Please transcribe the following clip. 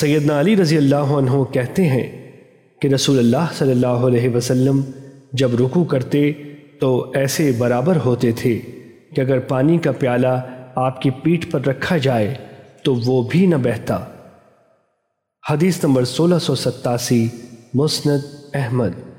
سیدنا علی رضی اللہ عنہ کہتے ہیں کہ رسول اللہ صلی اللہ علیہ وسلم جب رکو کرتے تو ایسے برابر ہوتے تھے کہ اگر پانی کا پیالہ آپ کی پیٹھ پر رکھا جائے تو وہ بھی نہ بہتا۔ حدیث نمبر سولہ سو ستاسی، مسند احمد۔